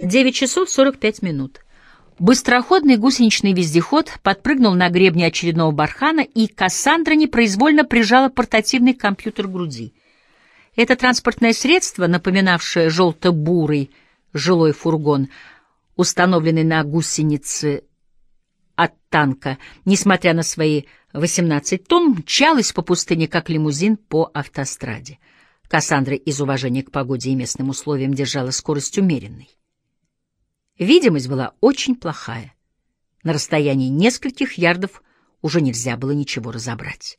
9 часов 45 минут. Быстроходный гусеничный вездеход подпрыгнул на гребне очередного бархана, и Кассандра непроизвольно прижала портативный компьютер к груди. Это транспортное средство, напоминавшее желто-бурый жилой фургон, установленный на гусенице от танка, несмотря на свои 18 тонн, мчалось по пустыне, как лимузин по автостраде. Кассандра из уважения к погоде и местным условиям держала скорость умеренной. Видимость была очень плохая. На расстоянии нескольких ярдов уже нельзя было ничего разобрать.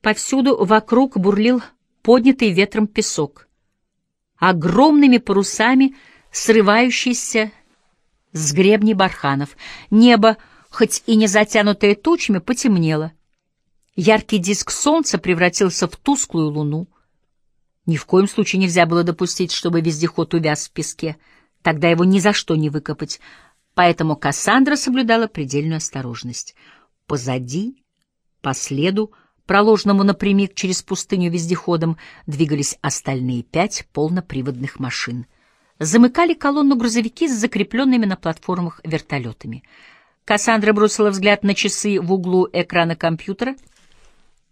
Повсюду вокруг бурлил поднятый ветром песок, огромными парусами срывающийся с гребней барханов. Небо, хоть и не затянутое тучами, потемнело. Яркий диск солнца превратился в тусклую луну. Ни в коем случае нельзя было допустить, чтобы вездеход увяз в песке — Тогда его ни за что не выкопать, поэтому Кассандра соблюдала предельную осторожность. Позади, по следу, проложенному напрямик через пустыню вездеходом, двигались остальные пять полноприводных машин. Замыкали колонну грузовики с закрепленными на платформах вертолетами. Кассандра бросила взгляд на часы в углу экрана компьютера.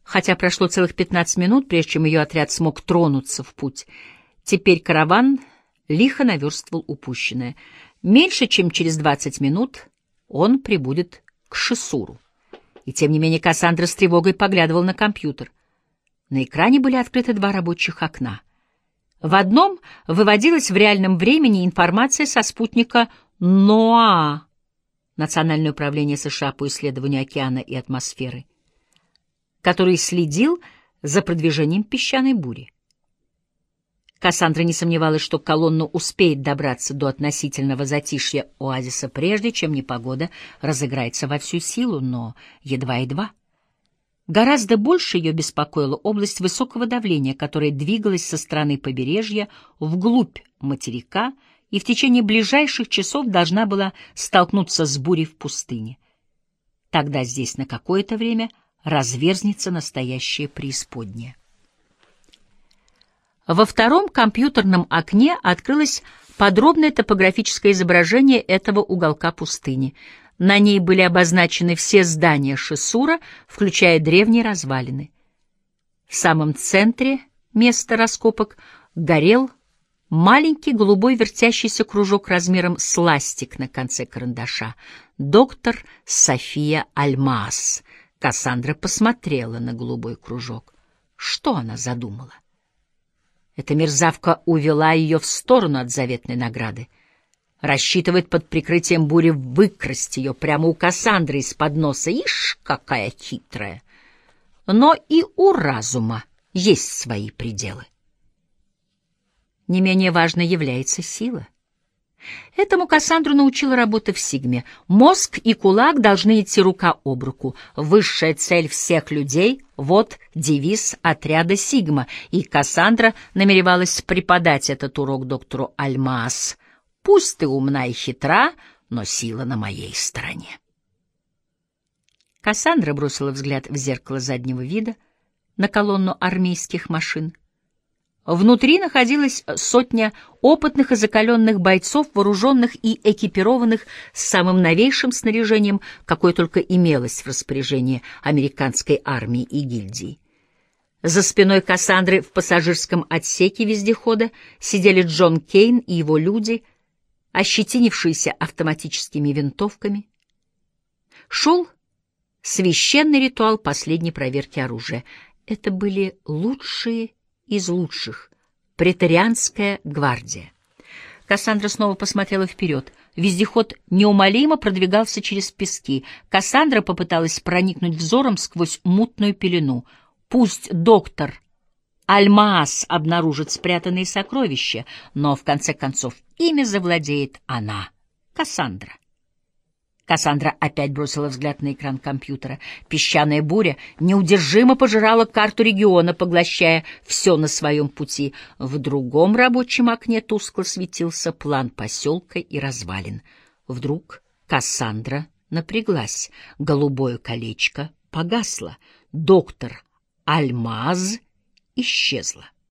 Хотя прошло целых 15 минут, прежде чем ее отряд смог тронуться в путь. Теперь караван лихо наверстывал упущенное. Меньше чем через двадцать минут он прибудет к Шисуру. И тем не менее Кассандра с тревогой поглядывал на компьютер. На экране были открыты два рабочих окна. В одном выводилась в реальном времени информация со спутника НОАА, Национальное управление США по исследованию океана и атмосферы, который следил за продвижением песчаной бури. Кассандра не сомневалась, что колонна успеет добраться до относительного затишья оазиса, прежде чем непогода разыграется во всю силу, но едва-едва. Гораздо больше ее беспокоила область высокого давления, которая двигалась со стороны побережья вглубь материка и в течение ближайших часов должна была столкнуться с бурей в пустыне. Тогда здесь на какое-то время разверзнется настоящее преисподнее. Во втором компьютерном окне открылось подробное топографическое изображение этого уголка пустыни. На ней были обозначены все здания Шесура, включая древние развалины. В самом центре места раскопок горел маленький голубой вертящийся кружок размером с ластик на конце карандаша. Доктор София Альмаас. Кассандра посмотрела на голубой кружок. Что она задумала? Эта мерзавка увела ее в сторону от заветной награды. Рассчитывает под прикрытием бури выкрасть ее прямо у Кассандры из-под носа. Ишь, какая хитрая! Но и у разума есть свои пределы. Не менее важной является сила — Этому Кассандру научила работа в Сигме. Мозг и кулак должны идти рука об руку. Высшая цель всех людей — вот девиз отряда Сигма, и Кассандра намеревалась преподать этот урок доктору Альмаас. «Пусть ты умна и хитра, но сила на моей стороне». Кассандра бросила взгляд в зеркало заднего вида на колонну армейских машин. Внутри находилась сотня опытных и закаленных бойцов, вооруженных и экипированных с самым новейшим снаряжением, какое только имелось в распоряжении американской армии и гильдии. За спиной Кассандры в пассажирском отсеке вездехода сидели Джон Кейн и его люди, ощетинившиеся автоматическими винтовками. Шел священный ритуал последней проверки оружия. Это были лучшие из лучших. Претарианская гвардия. Кассандра снова посмотрела вперед. Вездеход неумолимо продвигался через пески. Кассандра попыталась проникнуть взором сквозь мутную пелену. Пусть доктор Альмаас обнаружит спрятанные сокровища, но в конце концов ими завладеет она, Кассандра. Кассандра опять бросила взгляд на экран компьютера. Песчаная буря неудержимо пожирала карту региона, поглощая все на своем пути. В другом рабочем окне тускло светился план поселка и развалин. Вдруг Кассандра напряглась. Голубое колечко погасло. Доктор Альмаз исчезла.